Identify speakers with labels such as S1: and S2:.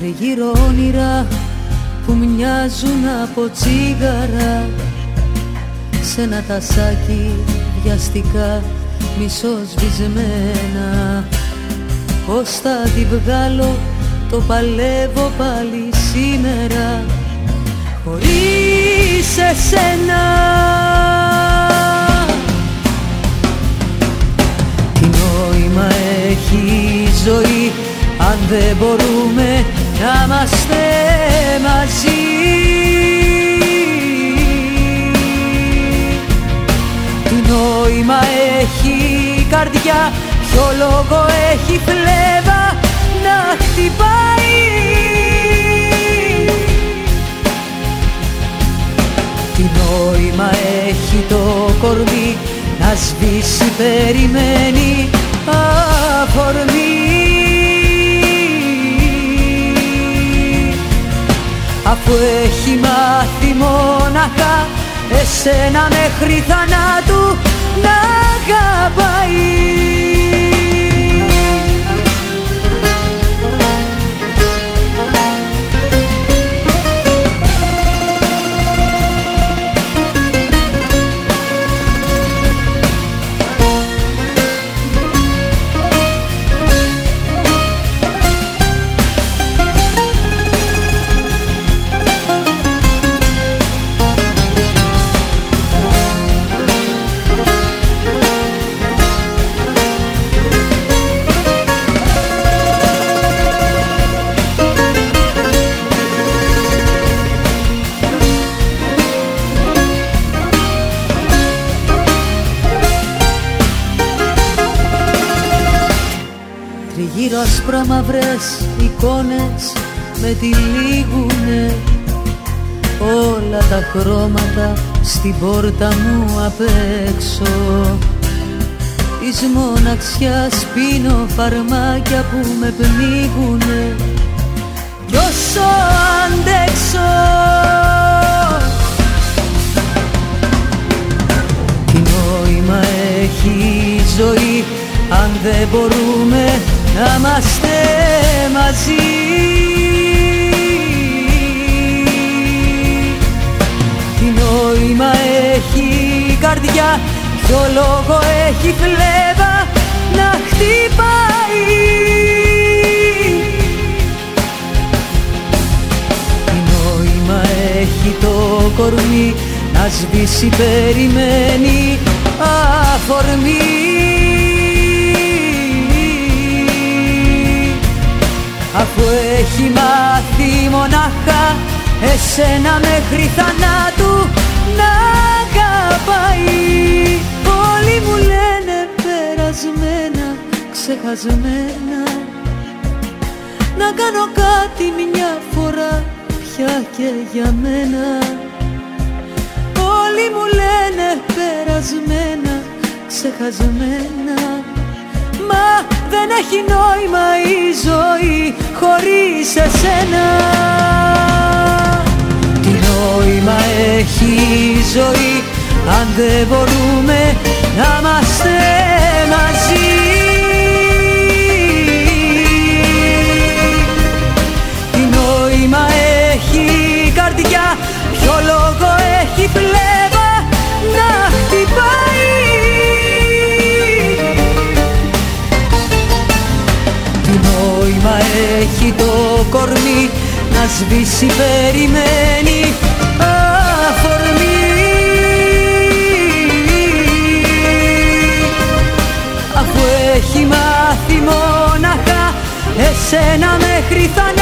S1: Τριγύρω όνειρα που μοιάζουν από τσίγαρα. Σε ένα τασάκι βιαστικά μισοσβησμένα Πώς θα τη βγάλω το παλεύω πάλι σήμερα. Χωρίς εσένα. Τι νόημα έχει η ζωή αν δεν μπορούμε να είμαστε μαζί. Τι νόημα έχει η καρδιά, ποιο λόγο έχει φλέβα να χτυπάει. Τι νόημα έχει το κορμί να σβήσει περιμένει αφορμή Αφού έχει μάθει μόναχα εσένα μέχρι θανάτου να Τριγύρω άσπρα μαυρές εικόνες με τυλίγουνε Όλα τα χρώματα στην πόρτα μου απ' έξω. Της μοναξιάς πίνω φαρμάκια που με πνίγουνε. Κι όσο αντέξω Τι νόημα έχει η ζωή αν δεν μπορούμε να είμαστε μαζί. Τι νόημα έχει η καρδιά Ποιο λόγο έχει φλέβα να χτυπάει. Τι νόημα έχει το κορμί να σβήσει περιμένει αφορμή Αφού έχει μάθει μονάχα εσένα μέχρι θανάτου να αγαπάει. Όλοι μου λένε περασμένα, ξεχασμένα. Να κάνω κάτι μια φορά πια και για μένα. Όλοι μου λένε περασμένα, ξεχασμένα Μα δεν έχει νόημα η ζωή χωρίς εσένα. Τι νόημα έχει η ζωή αν δεν μπορούμε να είμαστε το κορμί να σβήσει περιμένει αφορμή. Αφού έχει μάθει μόναχα εσένα μέχρι θανάτου